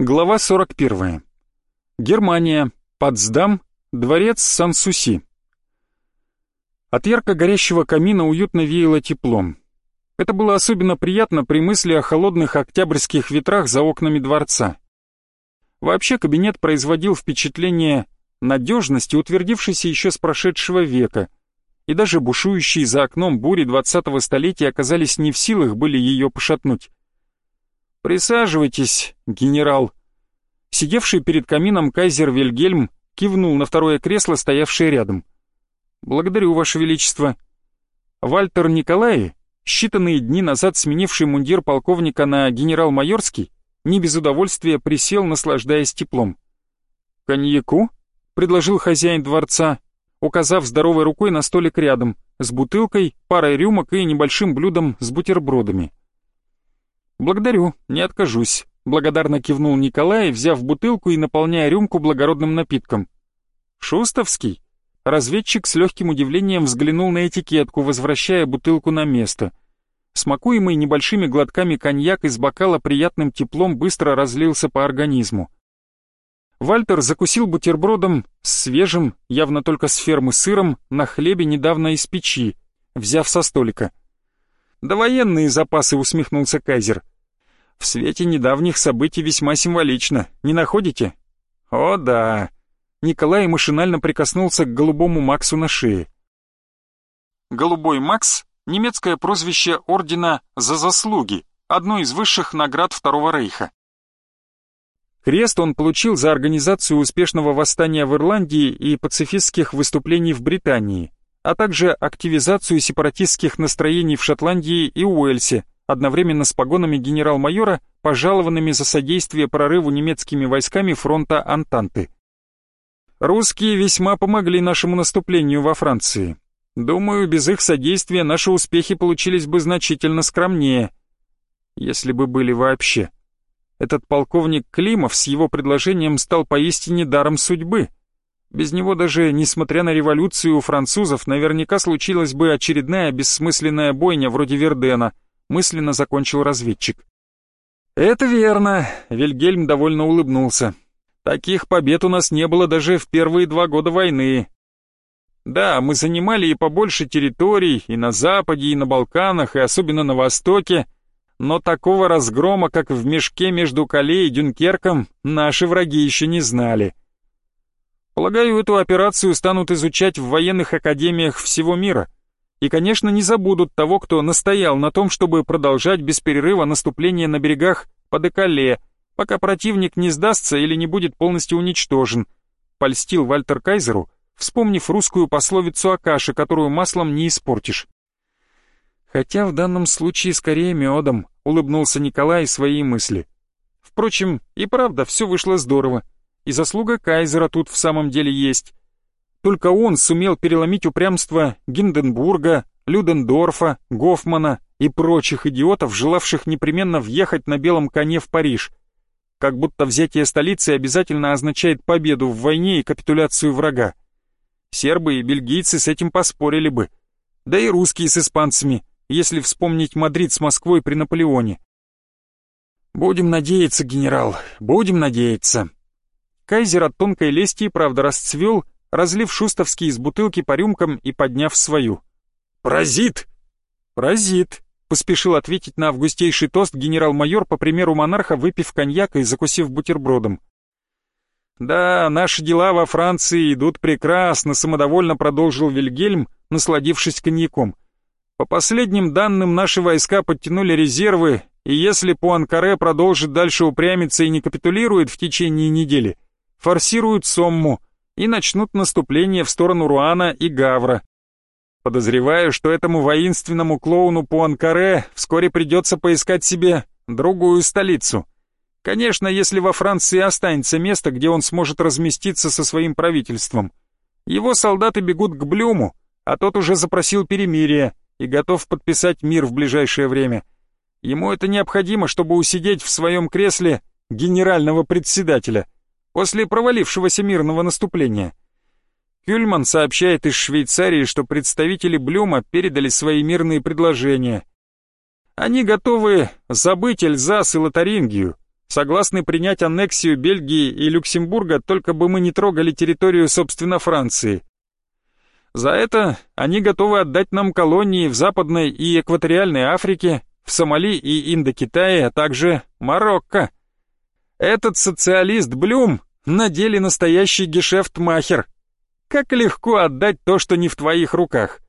Глава 41. Германия. Потсдам. Дворец Сан-Суси. От ярко горящего камина уютно веяло теплом. Это было особенно приятно при мысли о холодных октябрьских ветрах за окнами дворца. Вообще кабинет производил впечатление надежности, утвердившейся еще с прошедшего века, и даже бушующие за окном бури двадцатого столетия оказались не в силах были ее пошатнуть. «Присаживайтесь, генерал». Сидевший перед камином кайзер Вильгельм кивнул на второе кресло, стоявшее рядом. «Благодарю, Ваше Величество». Вальтер Николай, считанные дни назад сменивший мундир полковника на генерал-майорский, не без удовольствия присел, наслаждаясь теплом. «Коньяку?» — предложил хозяин дворца, указав здоровой рукой на столик рядом, с бутылкой, парой рюмок и небольшим блюдом с бутербродами. «Благодарю, не откажусь», — благодарно кивнул Николай, взяв бутылку и наполняя рюмку благородным напитком. «Шустовский?» Разведчик с легким удивлением взглянул на этикетку, возвращая бутылку на место. Смакуемый небольшими глотками коньяк из бокала приятным теплом быстро разлился по организму. Вальтер закусил бутербродом с свежим, явно только с фермы сыром, на хлебе недавно из печи, взяв со столика. «Да военные запасы», — усмехнулся Кайзер. «В свете недавних событий весьма символично, не находите?» «О, да». Николай машинально прикоснулся к голубому Максу на шее. Голубой Макс — немецкое прозвище ордена «За заслуги», одно из высших наград Второго Рейха. Крест он получил за организацию успешного восстания в Ирландии и пацифистских выступлений в Британии а также активизацию сепаратистских настроений в Шотландии и Уэльсе, одновременно с погонами генерал-майора, пожалованными за содействие прорыву немецкими войсками фронта Антанты. Русские весьма помогли нашему наступлению во Франции. Думаю, без их содействия наши успехи получились бы значительно скромнее, если бы были вообще. Этот полковник Климов с его предложением стал поистине даром судьбы — без него даже, несмотря на революцию у французов, наверняка случилась бы очередная бессмысленная бойня вроде Вердена, мысленно закончил разведчик. «Это верно», — Вильгельм довольно улыбнулся. «Таких побед у нас не было даже в первые два года войны. Да, мы занимали и побольше территорий, и на Западе, и на Балканах, и особенно на Востоке, но такого разгрома, как в мешке между Кале и Дюнкерком, наши враги еще не знали». Полагаю, эту операцию станут изучать в военных академиях всего мира. И, конечно, не забудут того, кто настоял на том, чтобы продолжать без перерыва наступление на берегах под Экале, пока противник не сдастся или не будет полностью уничтожен. Польстил Вальтер Кайзеру, вспомнив русскую пословицу о каше, которую маслом не испортишь. Хотя в данном случае скорее медом, улыбнулся Николай своей мысли. Впрочем, и правда, все вышло здорово и заслуга Кайзера тут в самом деле есть. Только он сумел переломить упрямство Гинденбурга, Людендорфа, Гофмана и прочих идиотов, желавших непременно въехать на белом коне в Париж. Как будто взятие столицы обязательно означает победу в войне и капитуляцию врага. Сербы и бельгийцы с этим поспорили бы. Да и русские с испанцами, если вспомнить Мадрид с Москвой при Наполеоне. «Будем надеяться, генерал, будем надеяться», Кайзер от тонкой лести, правда, расцвел, разлив шустовский из бутылки по рюмкам и подняв свою. «Паразит!» «Паразит!» — поспешил ответить на августейший тост генерал-майор, по примеру монарха, выпив коньяк и закусив бутербродом. «Да, наши дела во Франции идут прекрасно», — самодовольно продолжил Вильгельм, насладившись коньяком. «По последним данным, наши войска подтянули резервы, и если Пуанкаре продолжит дальше упрямиться и не капитулирует в течение недели, форсируют Сомму и начнут наступление в сторону Руана и Гавра. Подозреваю, что этому воинственному клоуну Пуанкаре вскоре придется поискать себе другую столицу. Конечно, если во Франции останется место, где он сможет разместиться со своим правительством. Его солдаты бегут к Блюму, а тот уже запросил перемирие и готов подписать мир в ближайшее время. Ему это необходимо, чтобы усидеть в своем кресле генерального председателя – после провалившегося мирного наступления. Кюльман сообщает из Швейцарии, что представители Блюма передали свои мирные предложения. Они готовы забыть Эльзас и Лотарингию, согласны принять аннексию Бельгии и Люксембурга, только бы мы не трогали территорию, собственно, Франции. За это они готовы отдать нам колонии в Западной и Экваториальной Африке, в Сомали и Индокитае, а также Марокко. Этот социалист Блюм на деле настоящий гешефтмахер. Как легко отдать то, что не в твоих руках.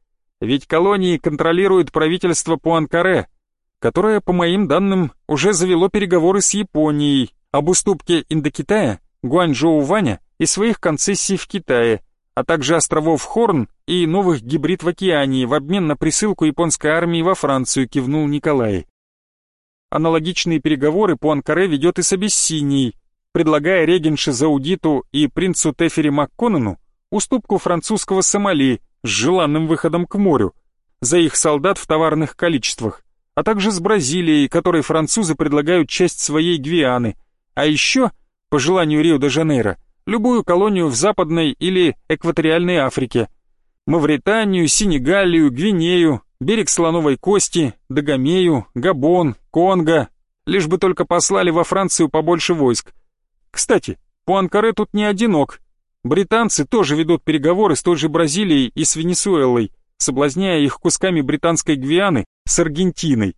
Ведь колонии контролирует правительство Пуанкаре, которое, по моим данным, уже завело переговоры с Японией об уступке Индокитая, Гуанчжоу-Ваня и своих концессий в Китае, а также островов Хорн и новых гибрид в океании в обмен на присылку японской армии во Францию, кивнул Николай. Аналогичные переговоры Пуанкаре ведет и с Абиссинией, предлагая регенше Заудиту и принцу Тефери Макконнену уступку французского Сомали с желанным выходом к морю за их солдат в товарных количествах, а также с Бразилией, которой французы предлагают часть своей Гвианы, а еще, по желанию Рио-де-Жанейро, любую колонию в Западной или Экваториальной Африке, Мавританию, Сенегалию, Гвинею, берег Слоновой Кости, Дагомею, Габон, Конго, лишь бы только послали во Францию побольше войск. Кстати, Пуанкаре тут не одинок. Британцы тоже ведут переговоры с той же Бразилией и с Венесуэлой, соблазняя их кусками британской Гвианы с Аргентиной,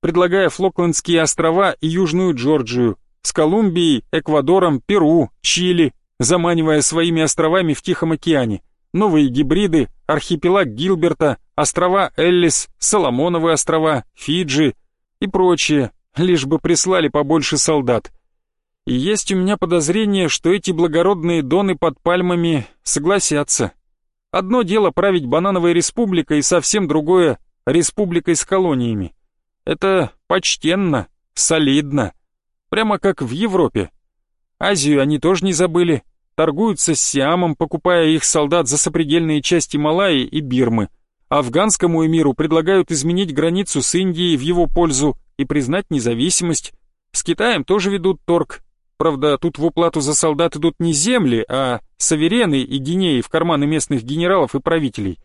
предлагая Флоклендские острова и Южную Джорджию, с Колумбией, Эквадором, Перу, Чили, заманивая своими островами в Тихом океане, новые гибриды, архипелаг Гилберта, острова Эллис, Соломоновы острова, Фиджи и прочее, лишь бы прислали побольше солдат. И есть у меня подозрение, что эти благородные доны под пальмами согласятся. Одно дело править банановой республикой, и совсем другое — республикой с колониями. Это почтенно, солидно, прямо как в Европе. Азию они тоже не забыли, торгуются с Сиамом, покупая их солдат за сопредельные части Малайи и Бирмы. Афганскому эмиру предлагают изменить границу с Индией в его пользу и признать независимость. С Китаем тоже ведут торг, Правда, тут в уплату за солдат идут не земли, а саверены и гинеи в карманы местных генералов и правителей.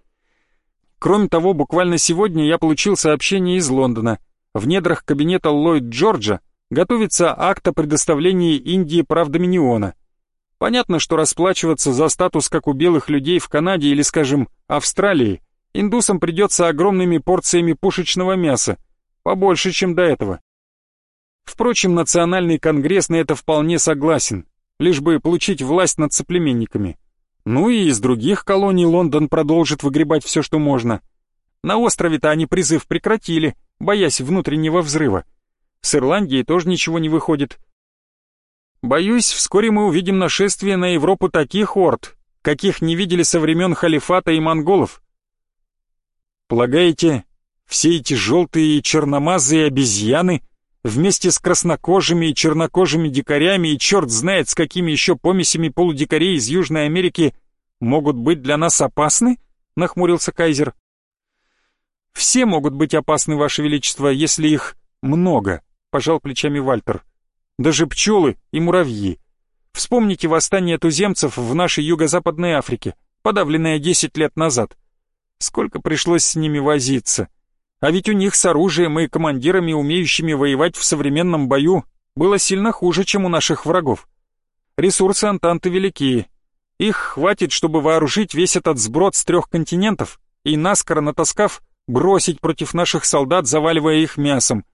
Кроме того, буквально сегодня я получил сообщение из Лондона. В недрах кабинета Ллойд Джорджа готовится акт о предоставлении Индии прав Доминиона. Понятно, что расплачиваться за статус как у белых людей в Канаде или, скажем, Австралии, индусам придется огромными порциями пушечного мяса, побольше, чем до этого. Впрочем, национальный конгресс на это вполне согласен, лишь бы получить власть над соплеменниками. Ну и из других колоний Лондон продолжит выгребать все, что можно. На острове-то они призыв прекратили, боясь внутреннего взрыва. С Ирландией тоже ничего не выходит. Боюсь, вскоре мы увидим нашествие на Европу таких орд, каких не видели со времен халифата и монголов. Полагаете, все эти желтые черномазые обезьяны вместе с краснокожими и чернокожими дикарями и черт знает с какими еще помесями полудикарей из Южной Америки могут быть для нас опасны?» — нахмурился Кайзер. «Все могут быть опасны, Ваше Величество, если их много», — пожал плечами Вальтер. «Даже пчелы и муравьи. Вспомните восстание туземцев в нашей Юго-Западной Африке, подавленное десять лет назад. Сколько пришлось с ними возиться?» А ведь у них с оружием и командирами, умеющими воевать в современном бою, было сильно хуже, чем у наших врагов. Ресурсы Антанты велики. Их хватит, чтобы вооружить весь этот сброд с трех континентов и, наскоро натаскав, бросить против наших солдат, заваливая их мясом.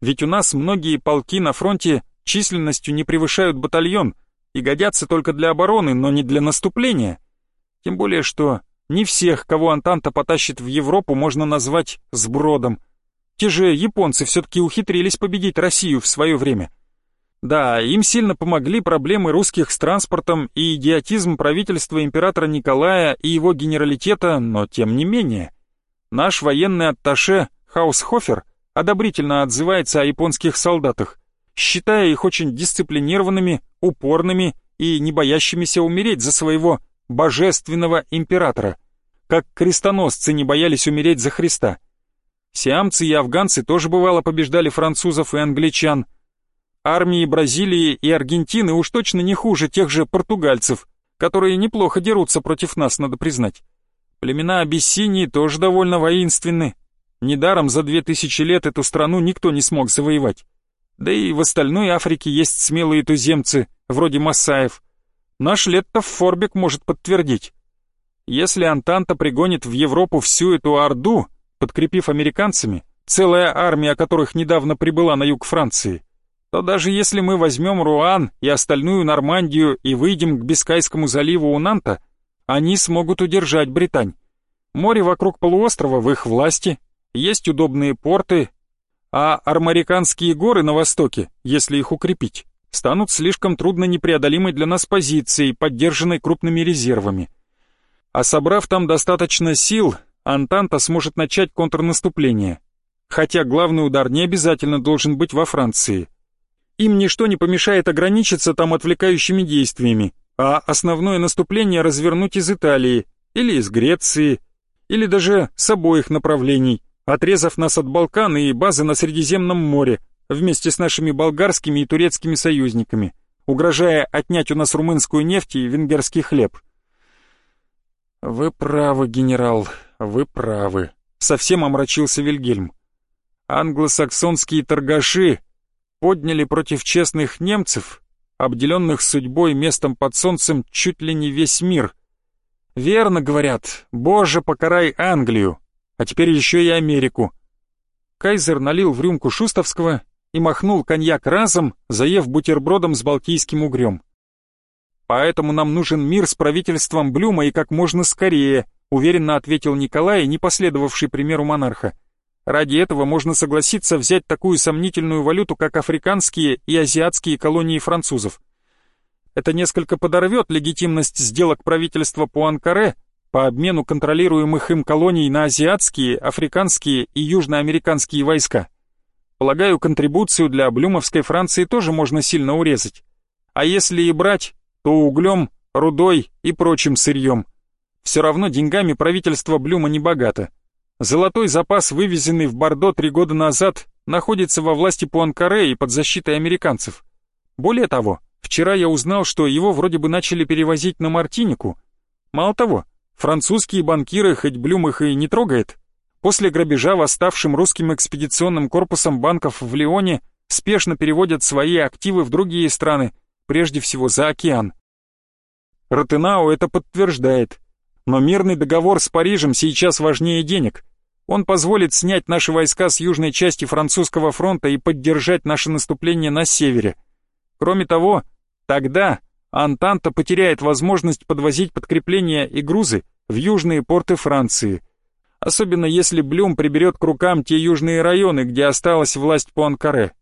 Ведь у нас многие полки на фронте численностью не превышают батальон и годятся только для обороны, но не для наступления. Тем более, что не всех, кого Антанта потащит в Европу, можно назвать сбродом. Те же японцы все-таки ухитрились победить Россию в свое время. Да, им сильно помогли проблемы русских с транспортом и идиотизм правительства императора Николая и его генералитета, но тем не менее. Наш военный атташе Хаусхофер одобрительно отзывается о японских солдатах, считая их очень дисциплинированными, упорными и не боящимися умереть за своего божественного императора, как крестоносцы не боялись умереть за Христа. Сиамцы и афганцы тоже бывало побеждали французов и англичан. Армии Бразилии и Аргентины уж точно не хуже тех же португальцев, которые неплохо дерутся против нас, надо признать. Племена Абиссинии тоже довольно воинственны. Недаром за две тысячи лет эту страну никто не смог завоевать. Да и в остальной Африке есть смелые туземцы, вроде Масаев. Наш Леттов Форбек может подтвердить. Если Антанта пригонит в Европу всю эту орду, подкрепив американцами, целая армия которых недавно прибыла на юг Франции, то даже если мы возьмем Руан и остальную Нормандию и выйдем к Бискайскому заливу у Нанта, они смогут удержать Британь. Море вокруг полуострова в их власти, есть удобные порты, а армариканские горы на востоке, если их укрепить, станут слишком трудно непреодолимой для нас позицией, поддержанной крупными резервами. А собрав там достаточно сил, Антанта сможет начать контрнаступление. Хотя главный удар не обязательно должен быть во Франции. Им ничто не помешает ограничиться там отвлекающими действиями, а основное наступление развернуть из Италии или из Греции, или даже с обоих направлений, отрезав нас от Балкан и базы на Средиземном море, вместе с нашими болгарскими и турецкими союзниками, угрожая отнять у нас румынскую нефть и венгерский хлеб. «Вы правы, генерал, вы правы», — совсем омрачился Вильгельм. «Англосаксонские торгаши подняли против честных немцев, обделенных судьбой местом под солнцем чуть ли не весь мир. Верно говорят, боже, покарай Англию, а теперь еще и Америку». Кайзер налил в рюмку Шустовского и махнул коньяк разом, заев бутербродом с балтийским угрем. «Поэтому нам нужен мир с правительством Блюма и как можно скорее», уверенно ответил Николай, не последовавший примеру монарха. Ради этого можно согласиться взять такую сомнительную валюту, как африканские и азиатские колонии французов. Это несколько подорвет легитимность сделок правительства по Анкаре по обмену контролируемых им колоний на азиатские, африканские и южноамериканские войска. Полагаю, контрибуцию для Блюмовской Франции тоже можно сильно урезать. А если и брать, то углем, рудой и прочим сырьем. Все равно деньгами правительство Блюма не богато. Золотой запас, вывезенный в Бордо три года назад, находится во власти Пуанкаре и под защитой американцев. Более того, вчера я узнал, что его вроде бы начали перевозить на Мартинику. Мало того, французские банкиры, хоть Блюм их и не трогает, после грабежа восставшим русским экспедиционным корпусом банков в Лионе спешно переводят свои активы в другие страны, прежде всего за океан. Ротенау это подтверждает. Но мирный договор с Парижем сейчас важнее денег. Он позволит снять наши войска с южной части французского фронта и поддержать наше наступление на севере. Кроме того, тогда Антанта потеряет возможность подвозить подкрепления и грузы в южные порты Франции – особенно если Блюм приберет к рукам те южные районы, где осталась власть по Анкаре.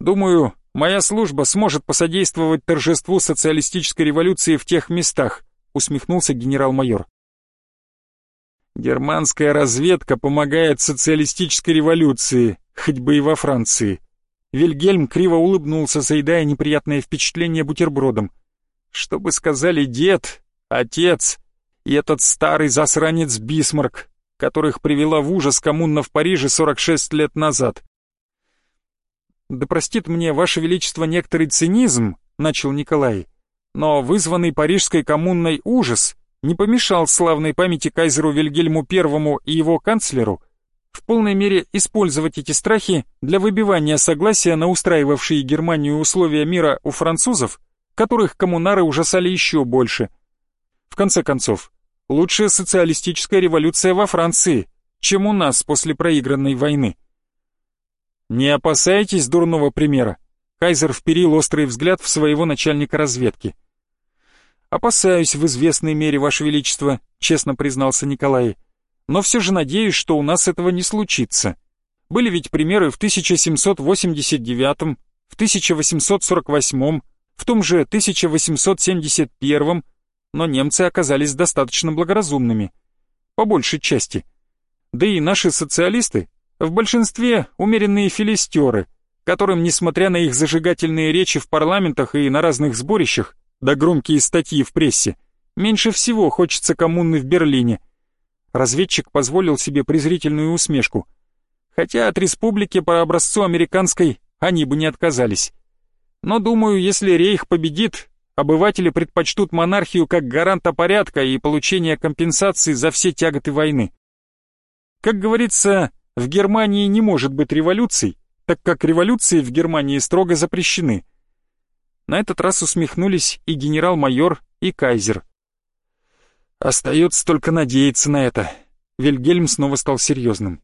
Думаю, моя служба сможет посодействовать торжеству социалистической революции в тех местах, усмехнулся генерал-майор. Германская разведка помогает социалистической революции, хоть бы и во Франции. Вильгельм криво улыбнулся, заедая неприятное впечатление бутербродом. Что бы сказали дед, отец и этот старый засранец Бисмарк, которых привела в ужас коммуна в Париже 46 лет назад. «Да простит мне, Ваше Величество, некоторый цинизм», — начал Николай, «но вызванный парижской коммунной ужас не помешал славной памяти кайзеру Вильгельму I и его канцлеру в полной мере использовать эти страхи для выбивания согласия на устраивавшие Германию условия мира у французов, которых коммунары ужасали еще больше. В конце концов, Лучшая социалистическая революция во Франции, чем у нас после проигранной войны. Не опасайтесь дурного примера. Кайзер вперил острый взгляд в своего начальника разведки. «Опасаюсь в известной мере, Ваше Величество», — честно признался Николай. «Но все же надеюсь, что у нас этого не случится. Были ведь примеры в 1789, в 1848, в том же 1871, но немцы оказались достаточно благоразумными. По большей части. Да и наши социалисты в большинстве умеренные филистеры, которым, несмотря на их зажигательные речи в парламентах и на разных сборищах, да громкие статьи в прессе, меньше всего хочется коммуны в Берлине. Разведчик позволил себе презрительную усмешку. Хотя от республики по образцу американской они бы не отказались. Но думаю, если Рейх победит, обыватели предпочтут монархию как гаранта порядка и получения компенсации за все тяготы войны. Как говорится, в Германии не может быть революций, так как революции в Германии строго запрещены. На этот раз усмехнулись и генерал-майор, и кайзер. Остается только надеяться на это. Вильгельм снова стал серьезным.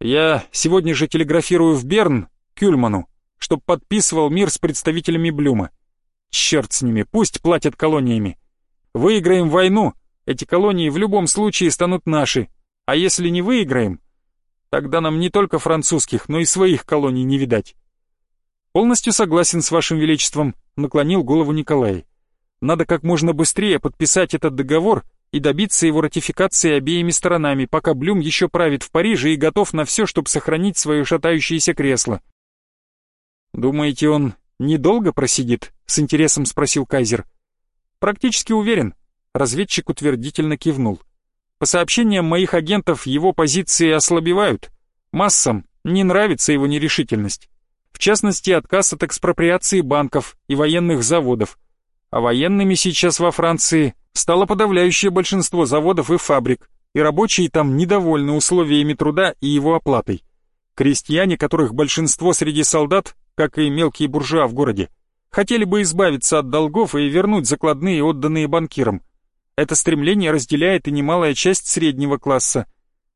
Я сегодня же телеграфирую в Берн, Кюльману, чтоб подписывал мир с представителями Блюма. Черт с ними, пусть платят колониями. Выиграем войну, эти колонии в любом случае станут наши, а если не выиграем, тогда нам не только французских, но и своих колоний не видать. Полностью согласен с вашим величеством, наклонил голову Николай. Надо как можно быстрее подписать этот договор и добиться его ратификации обеими сторонами, пока Блюм еще правит в Париже и готов на все, чтобы сохранить свое шатающееся кресло. «Думаете, он недолго просидит?» — с интересом спросил Кайзер. «Практически уверен», — разведчик утвердительно кивнул. «По сообщениям моих агентов, его позиции ослабевают. Массам не нравится его нерешительность. В частности, отказ от экспроприации банков и военных заводов. А военными сейчас во Франции стало подавляющее большинство заводов и фабрик, и рабочие там недовольны условиями труда и его оплатой. Крестьяне, которых большинство среди солдат, как и мелкие буржуа в городе, хотели бы избавиться от долгов и вернуть закладные, отданные банкирам. Это стремление разделяет и немалая часть среднего класса.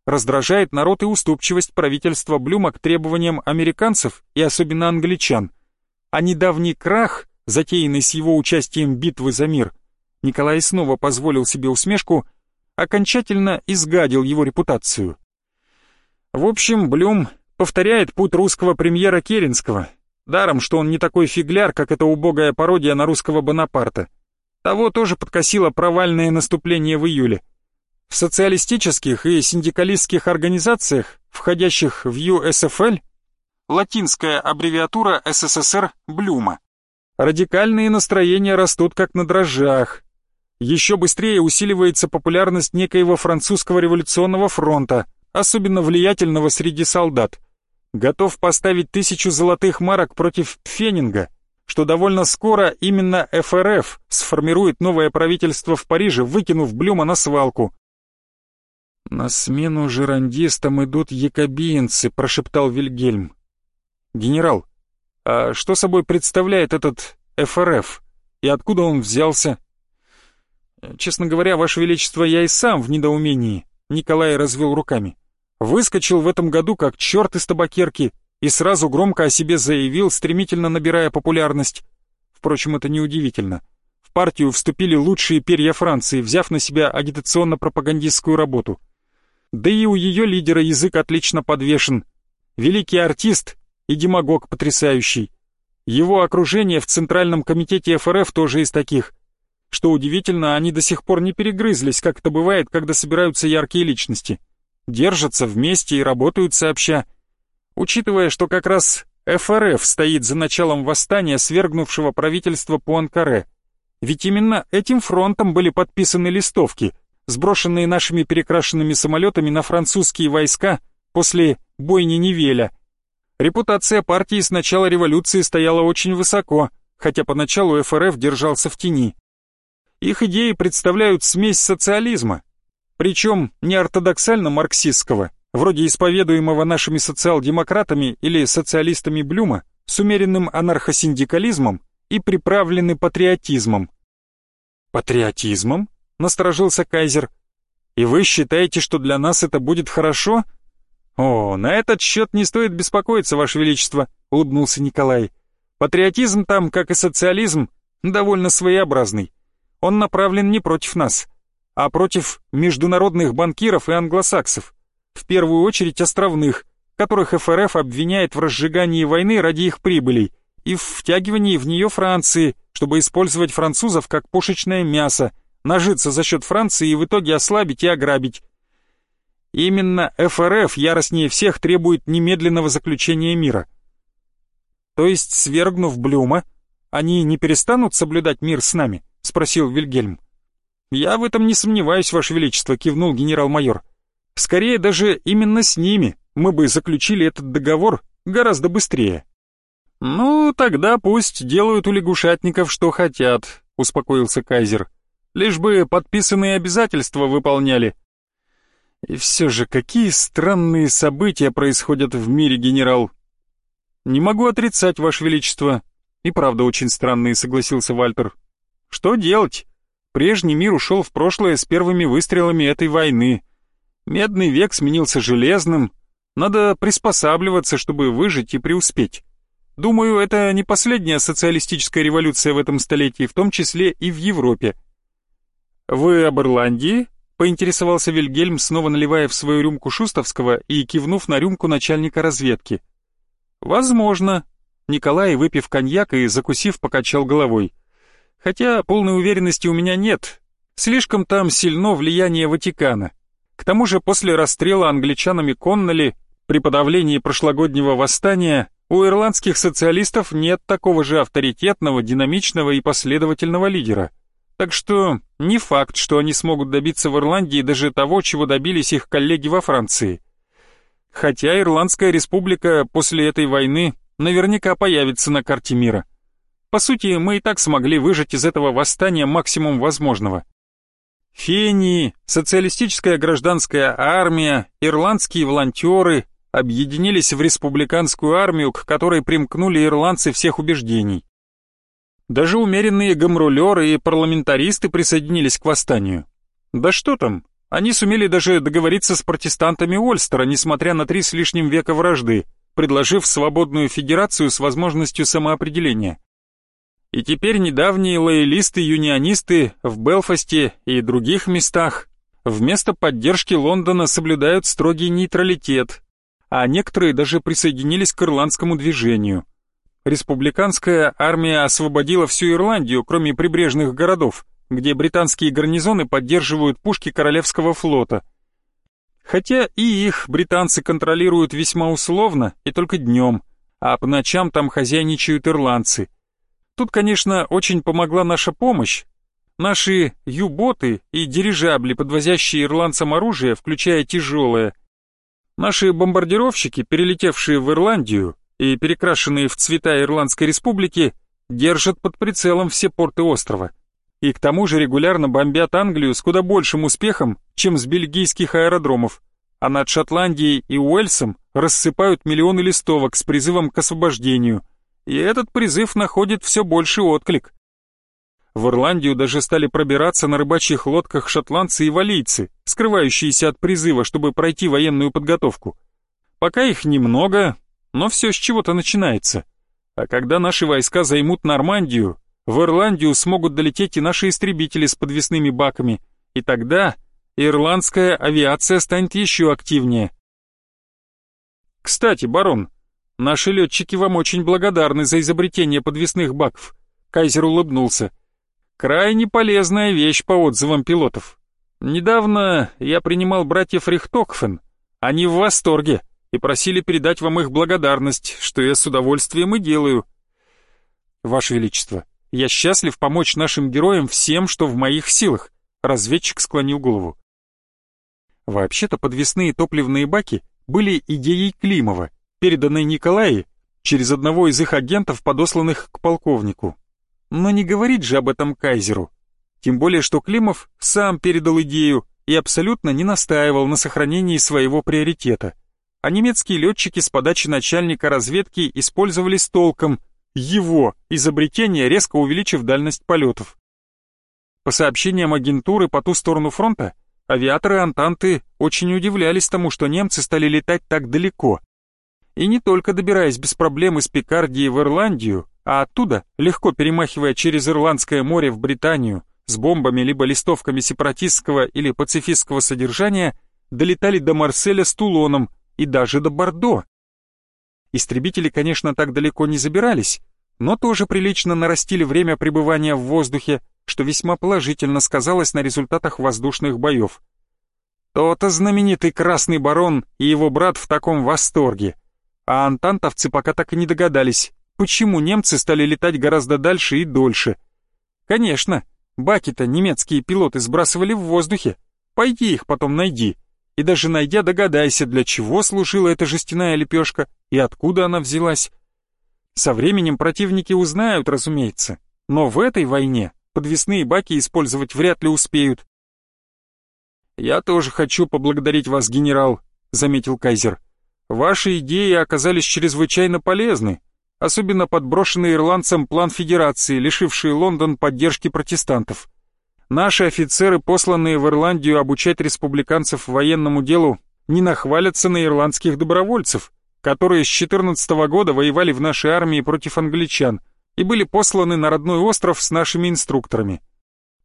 Раздражает народ и уступчивость правительства Блюма к требованиям американцев и особенно англичан. А недавний крах, затеянный с его участием битвы за мир – Николай снова позволил себе усмешку, окончательно изгадил его репутацию. В общем, Блюм повторяет путь русского премьера Керенского, даром, что он не такой фигляр, как эта убогая пародия на русского Бонапарта. Того тоже подкосило провальное наступление в июле. В социалистических и синдикалистских организациях, входящих в ЮСФЛ, латинская аббревиатура СССР Блюма, радикальные настроения растут как на дрожжах, еще быстрее усиливается популярность некоего французского революционного фронта, особенно влиятельного среди солдат. Готов поставить тысячу золотых марок против Фенинга, что довольно скоро именно ФРФ сформирует новое правительство в Париже, выкинув Блюма на свалку. «На смену жерандистам идут якобинцы», — прошептал Вильгельм. «Генерал, а что собой представляет этот ФРФ? И откуда он взялся?» Честно говоря, Ваше Величество, я и сам в недоумении. Николай развел руками. Выскочил в этом году как черт из табакерки и сразу громко о себе заявил, стремительно набирая популярность. Впрочем, это неудивительно. В партию вступили лучшие перья Франции, взяв на себя агитационно-пропагандистскую работу. Да и у ее лидера язык отлично подвешен. Великий артист и демагог потрясающий. Его окружение в Центральном комитете ФРФ тоже из таких. Что удивительно, они до сих пор не перегрызлись, как это бывает, когда собираются яркие личности. Держатся вместе и работают сообща. Учитывая, что как раз ФРФ стоит за началом восстания, свергнувшего правительство Пуанкаре. Ведь именно этим фронтом были подписаны листовки, сброшенные нашими перекрашенными самолетами на французские войска после бойни Невеля. Репутация партии с начала революции стояла очень высоко, хотя поначалу ФРФ держался в тени. Их идеи представляют смесь социализма, причем не ортодоксально-марксистского, вроде исповедуемого нашими социал-демократами или социалистами Блюма, с умеренным анархосиндикализмом и приправлены патриотизмом. «Патриотизмом?» — насторожился Кайзер. «И вы считаете, что для нас это будет хорошо?» «О, на этот счет не стоит беспокоиться, Ваше Величество», — улыбнулся Николай. «Патриотизм там, как и социализм, довольно своеобразный он направлен не против нас, а против международных банкиров и англосаксов, в первую очередь островных, которых ФРФ обвиняет в разжигании войны ради их прибылей и в втягивании в нее Франции, чтобы использовать французов как пушечное мясо, нажиться за счет Франции и в итоге ослабить и ограбить. Именно ФРФ яростнее всех требует немедленного заключения мира. То есть, свергнув Блюма, они не перестанут соблюдать мир с нами? — спросил Вильгельм. «Я в этом не сомневаюсь, Ваше Величество», — кивнул генерал-майор. «Скорее даже именно с ними мы бы заключили этот договор гораздо быстрее». «Ну, тогда пусть делают у лягушатников, что хотят», — успокоился Кайзер. «Лишь бы подписанные обязательства выполняли». «И все же, какие странные события происходят в мире, генерал?» «Не могу отрицать, Ваше Величество. И правда очень странный», — согласился Вальтер. «Что делать? Прежний мир ушел в прошлое с первыми выстрелами этой войны. Медный век сменился железным. Надо приспосабливаться, чтобы выжить и преуспеть. Думаю, это не последняя социалистическая революция в этом столетии, в том числе и в Европе. «Вы об Ирландии?» — поинтересовался Вильгельм, снова наливая в свою рюмку Шустовского и кивнув на рюмку начальника разведки. «Возможно». Николай, выпив коньяк и закусив, покачал головой. «Хотя полной уверенности у меня нет. Слишком там сильно влияние Ватикана. К тому же после расстрела англичанами Конноли при подавлении прошлогоднего восстания у ирландских социалистов нет такого же авторитетного, динамичного и последовательного лидера. Так что не факт, что они смогут добиться в Ирландии даже того, чего добились их коллеги во Франции. Хотя Ирландская республика после этой войны наверняка появится на карте мира. По сути, мы и так смогли выжать из этого восстания максимум возможного. Фении, социалистическая гражданская армия, ирландские волонтеры объединились в республиканскую армию, к которой примкнули ирландцы всех убеждений. Даже умеренные гамрулеры и парламентаристы присоединились к восстанию. Да что там, они сумели даже договориться с протестантами Ольстера, несмотря на три с лишним века вражды, предложив свободную федерацию с возможностью самоопределения. И теперь недавние лоялисты-юнионисты в Белфасте и других местах вместо поддержки Лондона соблюдают строгий нейтралитет, а некоторые даже присоединились к ирландскому движению. Республиканская армия освободила всю Ирландию, кроме прибрежных городов, где британские гарнизоны поддерживают пушки Королевского флота. Хотя и их британцы контролируют весьма условно и только днем, а по ночам там хозяйничают ирландцы. Тут, конечно, очень помогла наша помощь. Наши ю-боты и дирижабли, подвозящие ирландцам оружие, включая тяжелое. Наши бомбардировщики, перелетевшие в Ирландию и перекрашенные в цвета Ирландской республики, держат под прицелом все порты острова и к тому же регулярно бомбят Англию с куда большим успехом, чем с бельгийских аэродромов, а над Шотландией и Уэльсом рассыпают миллионы листовок с призывом к освобождению, и этот призыв находит все больший отклик. В Ирландию даже стали пробираться на рыбачьих лодках шотландцы и валийцы, скрывающиеся от призыва, чтобы пройти военную подготовку. Пока их немного, но все с чего-то начинается. А когда наши войска займут Нормандию, в Ирландию смогут долететь и наши истребители с подвесными баками, и тогда ирландская авиация станет еще активнее. Кстати, барон, наши летчики вам очень благодарны за изобретение подвесных баков. Кайзер улыбнулся. Крайне полезная вещь по отзывам пилотов. Недавно я принимал братьев Рихтокфен. Они в восторге и просили передать вам их благодарность, что я с удовольствием и делаю. Ваше Величество, я счастлив помочь нашим героям всем, что в моих силах. Разведчик склонил голову. Вообще-то подвесные топливные баки были идеей Климова, переданной Николае через одного из их агентов, подосланных к полковнику. Но не говорить же об этом Кайзеру. Тем более, что Климов сам передал идею и абсолютно не настаивал на сохранении своего приоритета. А немецкие летчики с подачи начальника разведки использовали с толком – его изобретение, резко увеличив дальность полетов. По сообщениям агентуры по ту сторону фронта, авиаторы Антанты очень удивлялись тому, что немцы стали летать так далеко. И не только добираясь без проблем из Пикардии в Ирландию, а оттуда, легко перемахивая через Ирландское море в Британию, с бомбами либо листовками сепаратистского или пацифистского содержания, долетали до Марселя с Тулоном и даже до Бордо. Истребители, конечно, так далеко не забирались, но тоже прилично нарастили время пребывания в воздухе, что весьма положительно сказалось на результатах воздушных боев. То-то знаменитый Красный Барон и его брат в таком восторге. А антантовцы пока так и не догадались, почему немцы стали летать гораздо дальше и дольше. Конечно, баки-то немецкие пилоты сбрасывали в воздухе. Пойди их потом найди. И даже найдя, догадайся, для чего служила эта жестяная лепешка и откуда она взялась. Со временем противники узнают, разумеется, но в этой войне подвесные баки использовать вряд ли успеют. «Я тоже хочу поблагодарить вас, генерал», — заметил Кайзер. Ваши идеи оказались чрезвычайно полезны, особенно подброшенный ирландцам план Федерации, лишивший Лондон поддержки протестантов. Наши офицеры, посланные в Ирландию обучать республиканцев военному делу, не нахвалятся на ирландских добровольцев, которые с 14 -го года воевали в нашей армии против англичан и были посланы на родной остров с нашими инструкторами.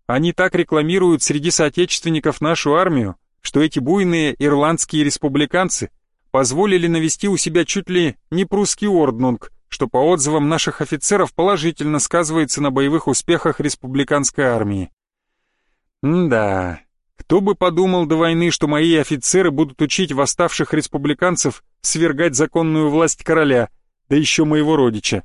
Они так рекламируют среди соотечественников нашу армию, что эти буйные ирландские республиканцы позволили навести у себя чуть ли не прусский орднунг, что по отзывам наших офицеров положительно сказывается на боевых успехах республиканской армии. Да, кто бы подумал до войны, что мои офицеры будут учить восставших республиканцев свергать законную власть короля, да еще моего родича.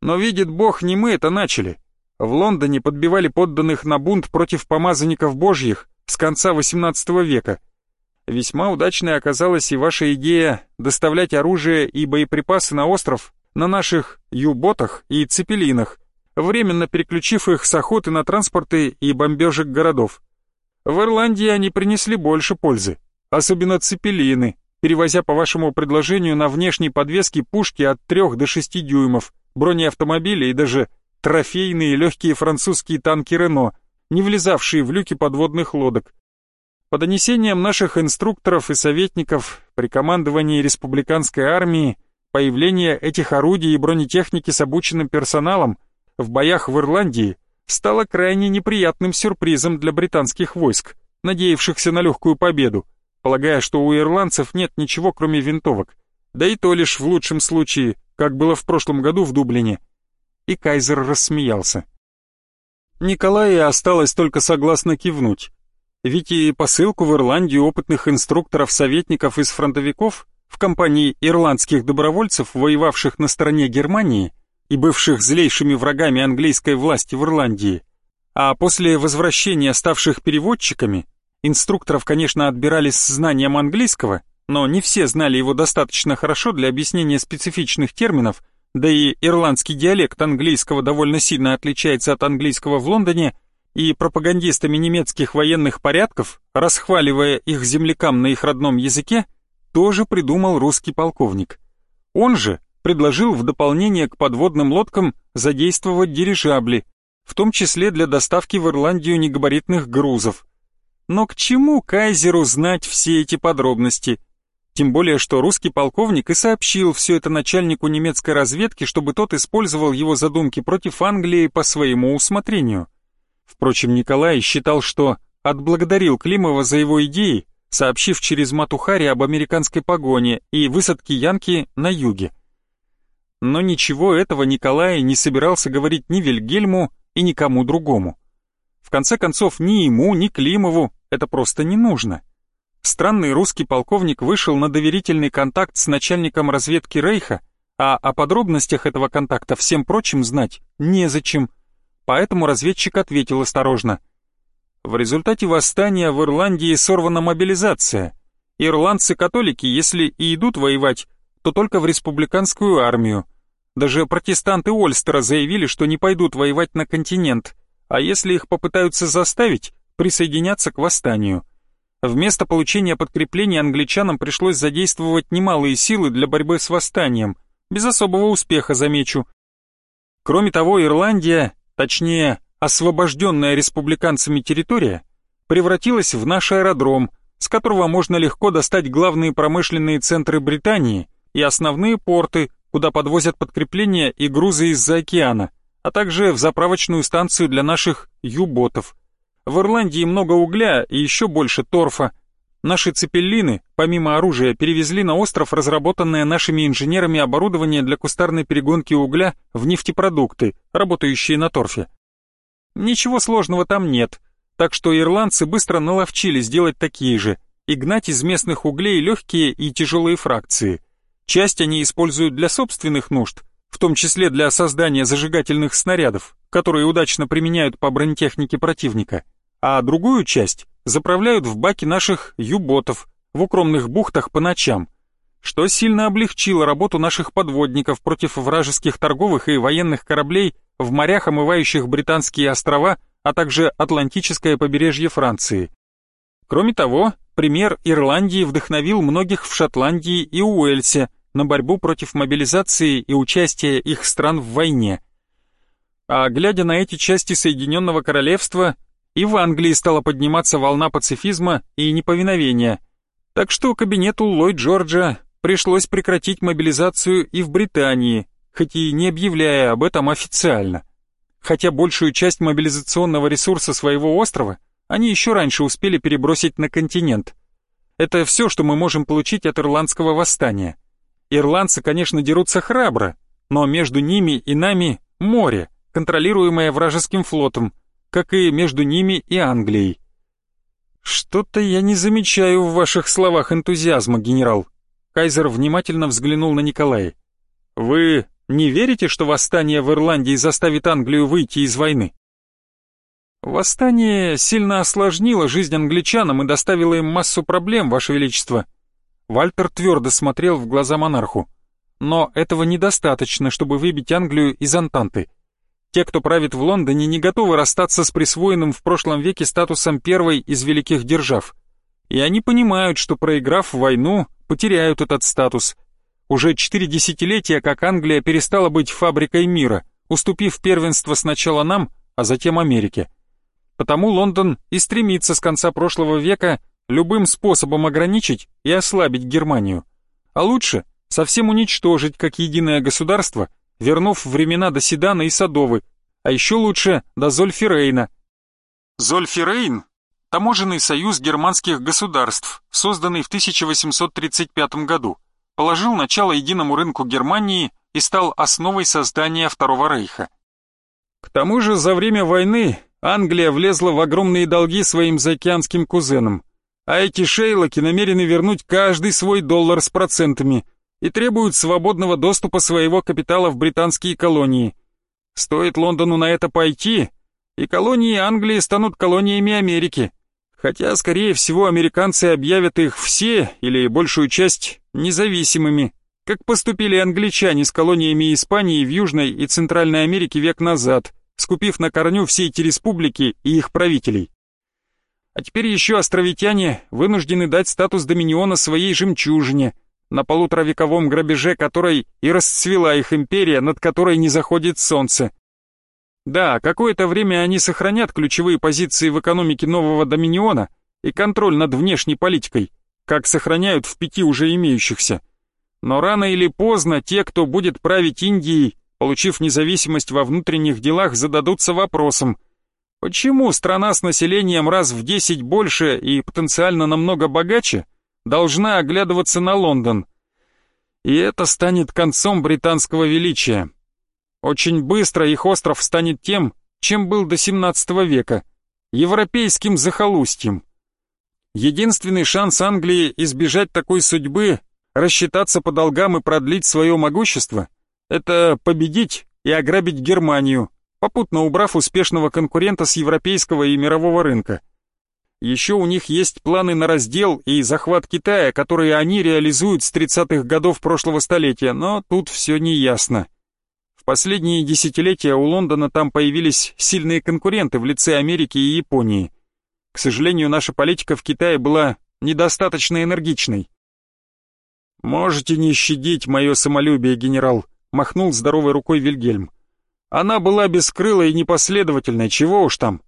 Но видит Бог, не мы это начали. В Лондоне подбивали подданных на бунт против помазанников божьих с конца XVIII века. Весьма удачной оказалась и ваша идея доставлять оружие и боеприпасы на остров на наших юботах и цепелинах, временно переключив их с охоты на транспорты и бомбежек городов. В Ирландии они принесли больше пользы, особенно цепелины, перевозя по вашему предложению на внешней подвеске пушки от 3 до 6 дюймов, бронеавтомобили и даже трофейные легкие французские танки «Рено», не влезавшие в люки подводных лодок. По донесениям наших инструкторов и советников при командовании республиканской армии, появление этих орудий и бронетехники с обученным персоналом в боях в Ирландии стало крайне неприятным сюрпризом для британских войск, надеявшихся на легкую победу, полагая, что у ирландцев нет ничего кроме винтовок, да и то лишь в лучшем случае, как было в прошлом году в Дублине. И Кайзер рассмеялся. Николае осталось только согласно кивнуть. Ведь и посылку в Ирландию опытных инструкторов-советников из фронтовиков в компании ирландских добровольцев, воевавших на стороне Германии, и бывших злейшими врагами английской власти в Ирландии, а после возвращения ставших переводчиками, инструкторов, конечно, отбирали с знанием английского, но не все знали его достаточно хорошо для объяснения специфичных терминов, да и ирландский диалект английского довольно сильно отличается от английского в Лондоне, и пропагандистами немецких военных порядков, расхваливая их землякам на их родном языке, тоже придумал русский полковник. Он же предложил в дополнение к подводным лодкам задействовать дирижабли, в том числе для доставки в Ирландию негабаритных грузов. Но к чему Кайзеру знать все эти подробности? Тем более, что русский полковник и сообщил все это начальнику немецкой разведки, чтобы тот использовал его задумки против Англии по своему усмотрению. Впрочем, Николай считал, что отблагодарил Климова за его идеи, сообщив через Матухари об американской погоне и высадке Янки на юге но ничего этого Николай не собирался говорить ни Вильгельму и никому другому. В конце концов, ни ему, ни Климову это просто не нужно. Странный русский полковник вышел на доверительный контакт с начальником разведки Рейха, а о подробностях этого контакта всем прочим знать незачем. Поэтому разведчик ответил осторожно. В результате восстания в Ирландии сорвана мобилизация. Ирландцы-католики, если и идут воевать, то только в республиканскую армию. Даже протестанты Ольстера заявили, что не пойдут воевать на континент, а если их попытаются заставить, присоединяться к восстанию. Вместо получения подкрепления англичанам пришлось задействовать немалые силы для борьбы с восстанием, без особого успеха, замечу. Кроме того, Ирландия, точнее, освобожденная республиканцами территория, превратилась в наш аэродром, с которого можно легко достать главные промышленные центры Британии и основные порты, куда подвозят подкрепления и грузы из-за океана, а также в заправочную станцию для наших ю-ботов. В Ирландии много угля и еще больше торфа. Наши цепеллины, помимо оружия, перевезли на остров разработанное нашими инженерами оборудование для кустарной перегонки угля в нефтепродукты, работающие на торфе. Ничего сложного там нет, так что ирландцы быстро наловчились делать такие же и гнать из местных углей легкие и тяжелые фракции. Часть они используют для собственных нужд, в том числе для создания зажигательных снарядов, которые удачно применяют по бронетехнике противника, а другую часть заправляют в баки наших ю-ботов в укромных бухтах по ночам, что сильно облегчило работу наших подводников против вражеских торговых и военных кораблей в морях, омывающих британские острова, а также Атлантическое побережье Франции. Кроме того, Пример Ирландии вдохновил многих в Шотландии и Уэльсе на борьбу против мобилизации и участия их стран в войне. А глядя на эти части Соединенного Королевства, и в Англии стала подниматься волна пацифизма и неповиновения. Так что кабинету Ллойд Джорджа пришлось прекратить мобилизацию и в Британии, хоть и не объявляя об этом официально. Хотя большую часть мобилизационного ресурса своего острова они еще раньше успели перебросить на континент. Это все, что мы можем получить от ирландского восстания. Ирландцы, конечно, дерутся храбро, но между ними и нами море, контролируемое вражеским флотом, как и между ними и Англией. Что-то я не замечаю в ваших словах энтузиазма, генерал. Кайзер внимательно взглянул на Николая. Вы не верите, что восстание в Ирландии заставит Англию выйти из войны? Восстание сильно осложнило жизнь англичанам и доставило им массу проблем, Ваше Величество. Вальтер твердо смотрел в глаза монарху. Но этого недостаточно, чтобы выбить Англию из Антанты. Те, кто правит в Лондоне, не готовы расстаться с присвоенным в прошлом веке статусом первой из великих держав. И они понимают, что проиграв войну, потеряют этот статус. Уже четыре десятилетия, как Англия перестала быть фабрикой мира, уступив первенство сначала нам, а затем Америке. Потому Лондон и стремится с конца прошлого века любым способом ограничить и ослабить Германию. А лучше совсем уничтожить как единое государство, вернув времена до Седана и Садовы, а еще лучше до Зольфирейна. Зольфирейн – таможенный союз германских государств, созданный в 1835 году, положил начало единому рынку Германии и стал основой создания Второго Рейха. К тому же за время войны Англия влезла в огромные долги своим заокеанским кузенам, а эти шейлоки намерены вернуть каждый свой доллар с процентами и требуют свободного доступа своего капитала в британские колонии. Стоит Лондону на это пойти, и колонии Англии станут колониями Америки, хотя, скорее всего, американцы объявят их все или большую часть независимыми, как поступили англичане с колониями Испании в Южной и Центральной Америке век назад – скупив на корню все эти республики и их правителей. А теперь еще островитяне вынуждены дать статус доминиона своей жемчужине, на полуторавековом грабеже которой и расцвела их империя, над которой не заходит солнце. Да, какое-то время они сохранят ключевые позиции в экономике нового доминиона и контроль над внешней политикой, как сохраняют в пяти уже имеющихся. Но рано или поздно те, кто будет править Индией, получив независимость во внутренних делах, зададутся вопросом, почему страна с населением раз в 10 больше и потенциально намного богаче должна оглядываться на Лондон? И это станет концом британского величия. Очень быстро их остров станет тем, чем был до 17 века, европейским захолустьем. Единственный шанс Англии избежать такой судьбы, рассчитаться по долгам и продлить свое могущество – это победить и ограбить Германию, попутно убрав успешного конкурента с европейского и мирового рынка. Еще у них есть планы на раздел и захват Китая, которые они реализуют с 30-х годов прошлого столетия, но тут все неясно. В последние десятилетия у Лондона там появились сильные конкуренты в лице Америки и Японии. К сожалению, наша политика в Китае была недостаточно энергичной. «Можете не щадить мое самолюбие, генерал», махнул здоровой рукой Вильгельм. Она была бескрылой и непоследовательной, чего уж там.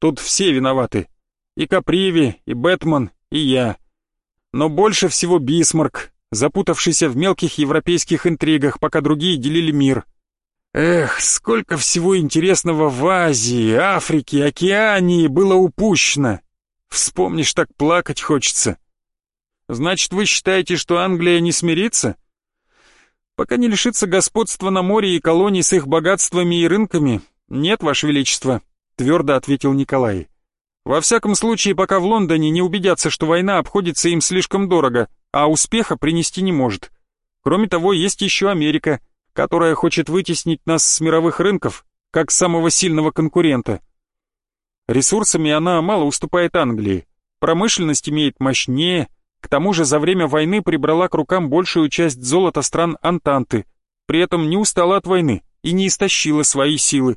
Тут все виноваты. И Каприви, и Бэтмен, и я. Но больше всего Бисмарк, запутавшийся в мелких европейских интригах, пока другие делили мир. Эх, сколько всего интересного в Азии, Африке, Океании было упущено. Вспомнишь, так плакать хочется. Значит, вы считаете, что Англия не смирится? Пока не лишится господства на море и колоний с их богатствами и рынками, нет, Ваше Величество, твердо ответил Николай. Во всяком случае, пока в Лондоне не убедятся, что война обходится им слишком дорого, а успеха принести не может. Кроме того, есть еще Америка, которая хочет вытеснить нас с мировых рынков, как самого сильного конкурента. Ресурсами она мало уступает Англии, промышленность имеет мощнее, к тому же за время войны прибрала к рукам большую часть золота стран Антанты, при этом не устала от войны и не истощила свои силы.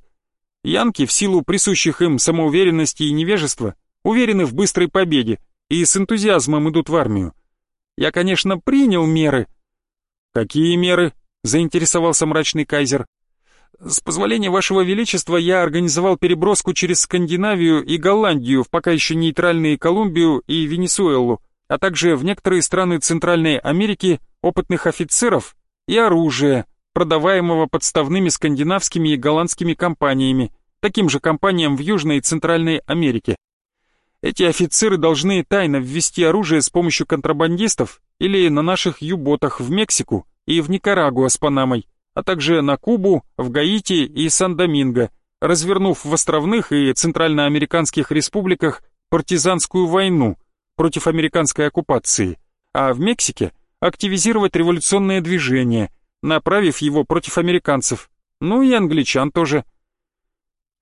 Янки, в силу присущих им самоуверенности и невежества, уверены в быстрой победе и с энтузиазмом идут в армию. Я, конечно, принял меры». «Какие меры?» — заинтересовался мрачный кайзер. «С позволения вашего величества я организовал переброску через Скандинавию и Голландию в пока еще нейтральные Колумбию и Венесуэлу, а также в некоторые страны Центральной Америки опытных офицеров и оружие, продаваемого подставными скандинавскими и голландскими компаниями, таким же компаниям в Южной и Центральной Америке. Эти офицеры должны тайно ввести оружие с помощью контрабандистов или на наших юботах в Мексику и в Никарагуа с Панамой, а также на Кубу, в Гаити и Сан-Доминго, развернув в островных и центральноамериканских республиках партизанскую войну против американской оккупации, а в Мексике активизировать революционное движение, направив его против американцев, ну и англичан тоже.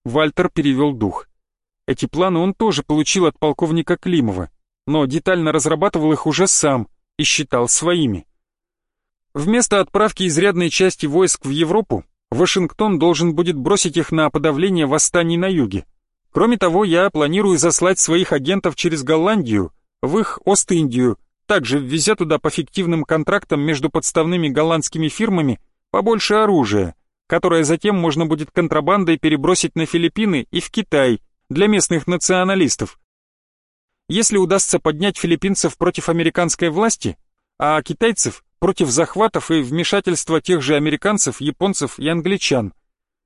Вальтер перевел дух. Эти планы он тоже получил от полковника Климова, но детально разрабатывал их уже сам и считал своими. Вместо отправки изрядной части войск в Европу, Вашингтон должен будет бросить их на подавление восстаний на юге. Кроме того, я планирую заслать своих агентов через Голландию, в их Ост-Индию, также ввезя туда по фиктивным контрактам между подставными голландскими фирмами побольше оружия, которое затем можно будет контрабандой перебросить на Филиппины и в Китай для местных националистов. Если удастся поднять филиппинцев против американской власти, а китайцев против захватов и вмешательства тех же американцев, японцев и англичан.